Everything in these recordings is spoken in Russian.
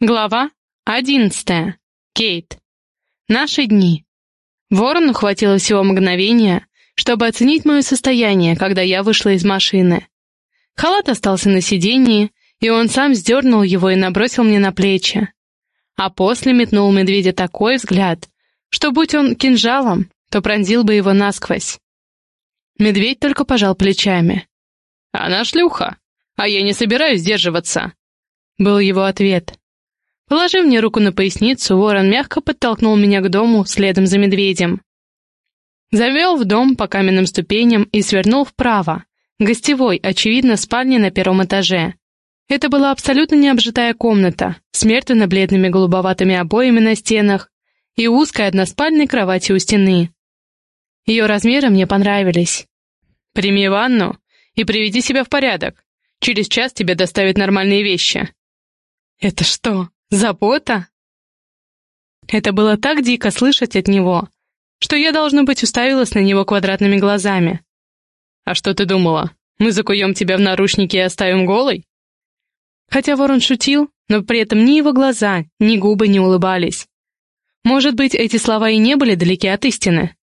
Глава одиннадцатая. Кейт. Наши дни. Ворону хватило всего мгновения, чтобы оценить мое состояние, когда я вышла из машины. Халат остался на сиденье, и он сам сдернул его и набросил мне на плечи. А после метнул медведя такой взгляд, что будь он кинжалом, то пронзил бы его насквозь. Медведь только пожал плечами. «Она шлюха, а я не собираюсь сдерживаться», — был его ответ. Положив мне руку на поясницу, ворон мягко подтолкнул меня к дому следом за медведем. Завел в дом по каменным ступеням и свернул вправо, гостевой, очевидно, спальни на первом этаже. Это была абсолютно необжитая комната, с мертвенно-бледными голубоватыми обоями на стенах и узкой односпальной кровати у стены. Ее размеры мне понравились. «Прими ванну и приведи себя в порядок. Через час тебе доставят нормальные вещи». «Это что, Забота? Это было так дико слышать от него, что я, должно быть, уставилась на него квадратными глазами. «А что ты думала? Мы закуем тебя в наручники и оставим голой?» Хотя ворон шутил, но при этом ни его глаза, ни губы не улыбались. Может быть, эти слова и не были далеки от истины.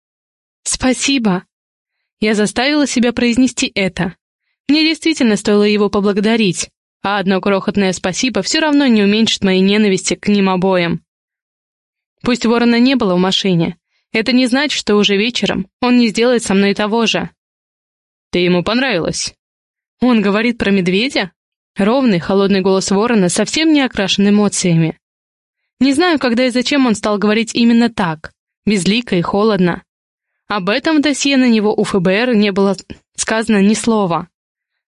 «Спасибо!» Я заставила себя произнести это. Мне действительно стоило его поблагодарить, а одно крохотное спасибо все равно не уменьшит моей ненависти к ним обоим. Пусть ворона не было в машине, это не значит, что уже вечером он не сделает со мной того же. Ты ему понравилась? Он говорит про медведя? Ровный, холодный голос ворона совсем не окрашен эмоциями. Не знаю, когда и зачем он стал говорить именно так, безлико и холодно. Об этом в досье на него у ФБР не было сказано ни слова.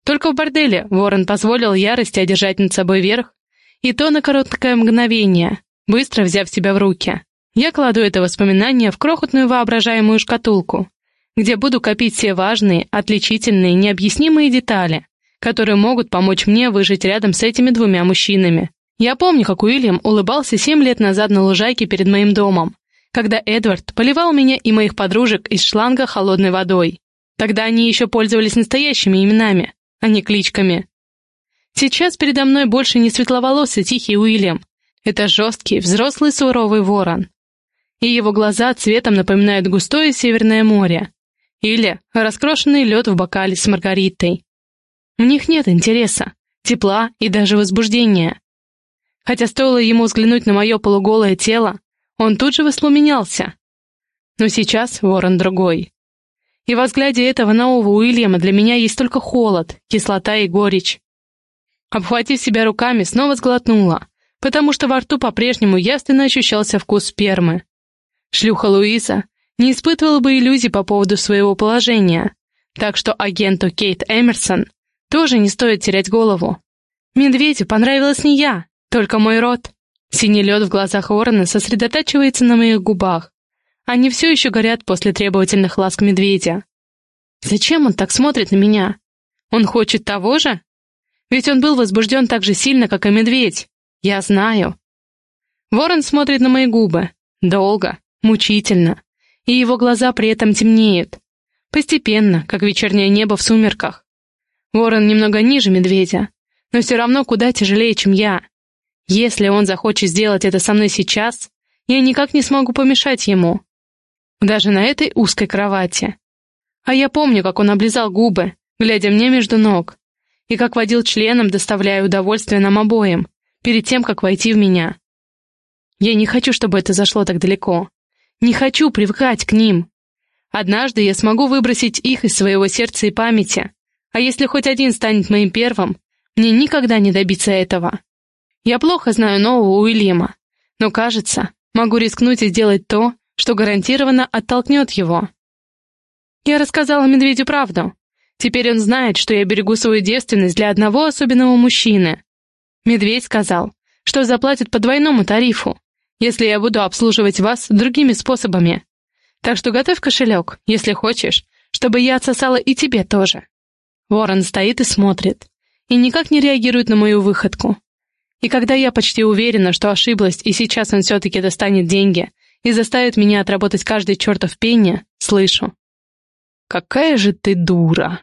Только в борделе Ворон позволил ярости одержать над собой верх, и то на короткое мгновение, быстро взяв себя в руки. Я кладу это воспоминание в крохотную воображаемую шкатулку, где буду копить все важные, отличительные, необъяснимые детали, которые могут помочь мне выжить рядом с этими двумя мужчинами. Я помню, как Уильям улыбался семь лет назад на лужайке перед моим домом, когда Эдвард поливал меня и моих подружек из шланга холодной водой. Тогда они еще пользовались настоящими именами, а не кличками. Сейчас передо мной больше не светловолосый тихий Уильям. Это жесткий, взрослый суровый ворон. И его глаза цветом напоминают густое Северное море. Или раскрошенный лед в бокале с маргаритой. В них нет интереса, тепла и даже возбуждения. Хотя стоило ему взглянуть на мое полуголое тело, он тут же воспламенялся. Но сейчас ворон другой. И во взгляде этого нового Уильяма для меня есть только холод, кислота и горечь. Обхватив себя руками, снова сглотнула, потому что во рту по-прежнему явственно ощущался вкус спермы. Шлюха Луиза не испытывала бы иллюзий по поводу своего положения, так что агенту Кейт Эмерсон тоже не стоит терять голову. Медведю понравилась не я, только мой рот. Синий лед в глазах ворона сосредотачивается на моих губах, они все еще горят после требовательных ласк медведя. Зачем он так смотрит на меня? Он хочет того же? Ведь он был возбужден так же сильно, как и медведь. Я знаю. Ворон смотрит на мои губы. Долго, мучительно. И его глаза при этом темнеют. Постепенно, как вечернее небо в сумерках. Ворон немного ниже медведя, но все равно куда тяжелее, чем я. Если он захочет сделать это со мной сейчас, я никак не смогу помешать ему. Даже на этой узкой кровати. А я помню, как он облизал губы, глядя мне между ног, и как водил членом, доставляя удовольствие нам обоим, перед тем, как войти в меня. Я не хочу, чтобы это зашло так далеко. Не хочу привыкать к ним. Однажды я смогу выбросить их из своего сердца и памяти, а если хоть один станет моим первым, мне никогда не добиться этого. Я плохо знаю нового Уильяма, но, кажется, могу рискнуть и сделать то, что гарантированно оттолкнет его. Я рассказала медведю правду. Теперь он знает, что я берегу свою девственность для одного особенного мужчины. Медведь сказал, что заплатит по двойному тарифу, если я буду обслуживать вас другими способами. Так что готовь кошелек, если хочешь, чтобы я отсосала и тебе тоже. Ворон стоит и смотрит, и никак не реагирует на мою выходку. И когда я почти уверена, что ошиблась, и сейчас он все-таки достанет деньги, и заставит меня отработать каждый чертов пенни, слышу. «Какая же ты дура!»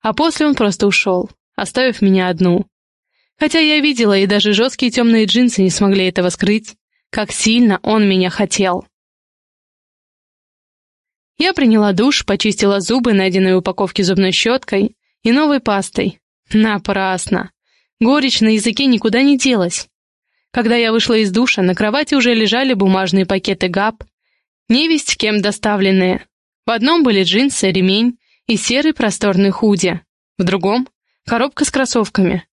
А после он просто ушел, оставив меня одну. Хотя я видела, и даже жесткие темные джинсы не смогли этого скрыть, как сильно он меня хотел. Я приняла душ, почистила зубы, найденной в упаковке зубной щеткой и новой пастой. Напрасно. Горечь на языке никуда не делась. Когда я вышла из душа, на кровати уже лежали бумажные пакеты ГАП, невесть кем доставленные. В одном были джинсы, ремень и серый просторный худи, в другом — коробка с кроссовками.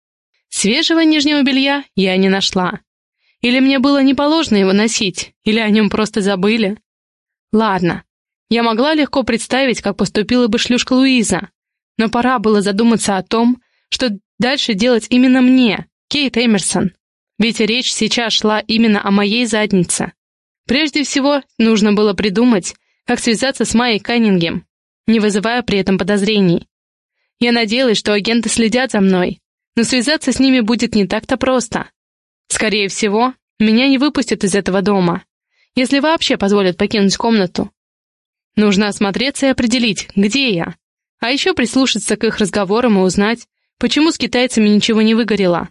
Свежего нижнего белья я не нашла. Или мне было не положено его носить, или о нем просто забыли. Ладно, я могла легко представить, как поступила бы шлюшка Луиза, но пора было задуматься о том, что дальше делать именно мне, Кейт Эмерсон. Ведь речь сейчас шла именно о моей заднице. Прежде всего, нужно было придумать, как связаться с Майей Каннингем, не вызывая при этом подозрений. Я надеялась, что агенты следят за мной, но связаться с ними будет не так-то просто. Скорее всего, меня не выпустят из этого дома, если вообще позволят покинуть комнату. Нужно осмотреться и определить, где я. А еще прислушаться к их разговорам и узнать, почему с китайцами ничего не выгорело.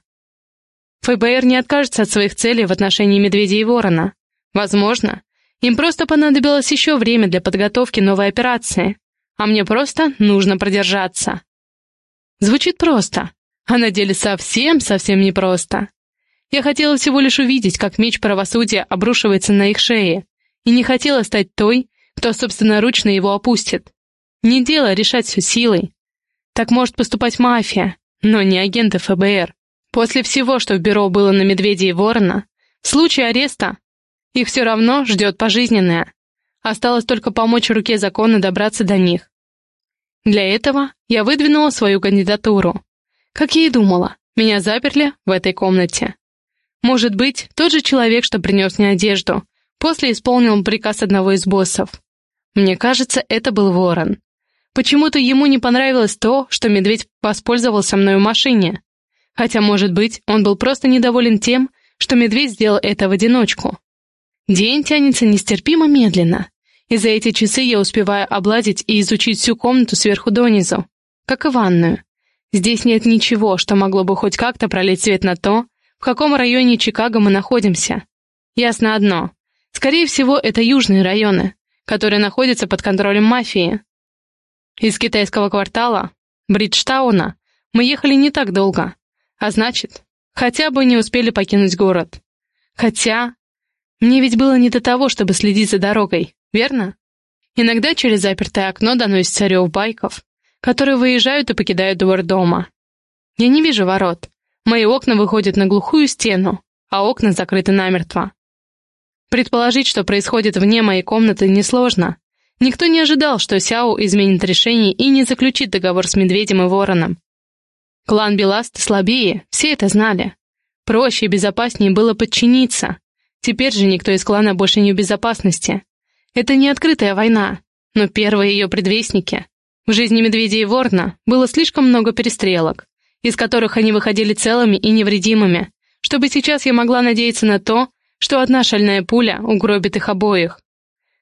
ФБР не откажется от своих целей в отношении Медведя и Ворона. Возможно, им просто понадобилось еще время для подготовки новой операции, а мне просто нужно продержаться. Звучит просто, а на деле совсем-совсем непросто. Я хотела всего лишь увидеть, как меч правосудия обрушивается на их шеи, и не хотела стать той, кто собственноручно его опустит. Не дело решать все силой. Так может поступать мафия, но не агенты ФБР. После всего, что в бюро было на Медведя и Ворона, в случае ареста их все равно ждет пожизненное. Осталось только помочь руке закона добраться до них. Для этого я выдвинула свою кандидатуру. Как я и думала, меня заперли в этой комнате. Может быть, тот же человек, что принес мне одежду, после исполнил приказ одного из боссов. Мне кажется, это был Ворон. Почему-то ему не понравилось то, что медведь воспользовался мной в машине. Хотя, может быть, он был просто недоволен тем, что медведь сделал это в одиночку. День тянется нестерпимо медленно, и за эти часы я успеваю обладить и изучить всю комнату сверху донизу, как и ванную. Здесь нет ничего, что могло бы хоть как-то пролить свет на то, в каком районе Чикаго мы находимся. Ясно одно. Скорее всего, это южные районы, которые находятся под контролем мафии. Из китайского квартала, Бриджтауна, мы ехали не так долго, а значит, хотя бы не успели покинуть город. Хотя, мне ведь было не до того, чтобы следить за дорогой, верно? Иногда через запертое окно доносится рев байков, которые выезжают и покидают двор дома. Я не вижу ворот. Мои окна выходят на глухую стену, а окна закрыты намертво. Предположить, что происходит вне моей комнаты, несложно. Никто не ожидал, что Сяо изменит решение и не заключит договор с Медведем и Вороном. Клан Беласт слабее, все это знали. Проще и безопаснее было подчиниться. Теперь же никто из клана больше не в безопасности. Это не открытая война, но первые ее предвестники. В жизни Медведя и Ворна было слишком много перестрелок, из которых они выходили целыми и невредимыми, чтобы сейчас я могла надеяться на то, что одна шальная пуля угробит их обоих.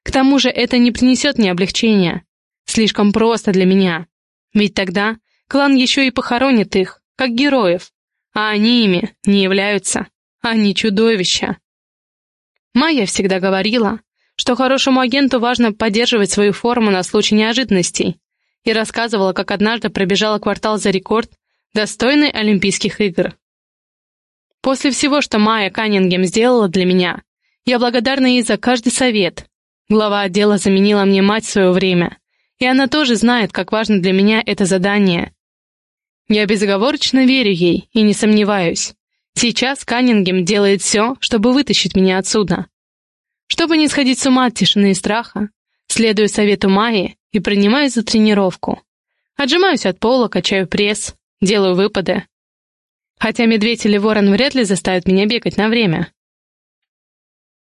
К тому же это не принесет мне облегчения. Слишком просто для меня. Ведь тогда клан еще и похоронит их, как героев, а они ими не являются. Они чудовища. Майя всегда говорила, что хорошему агенту важно поддерживать свою форму на случай неожиданностей, и рассказывала, как однажды пробежала квартал за рекорд, достойный Олимпийских игр. После всего, что Майя Каннингем сделала для меня, я благодарна ей за каждый совет. Глава отдела заменила мне мать в свое время, и она тоже знает, как важно для меня это задание. Я безоговорочно верю ей и не сомневаюсь. Сейчас Каннингем делает все, чтобы вытащить меня отсюда. Чтобы не сходить с ума от тишины и страха, следую совету Майи и принимаюсь за тренировку. Отжимаюсь от пола, качаю пресс, делаю выпады. Хотя медведь или ворон вряд ли заставят меня бегать на время.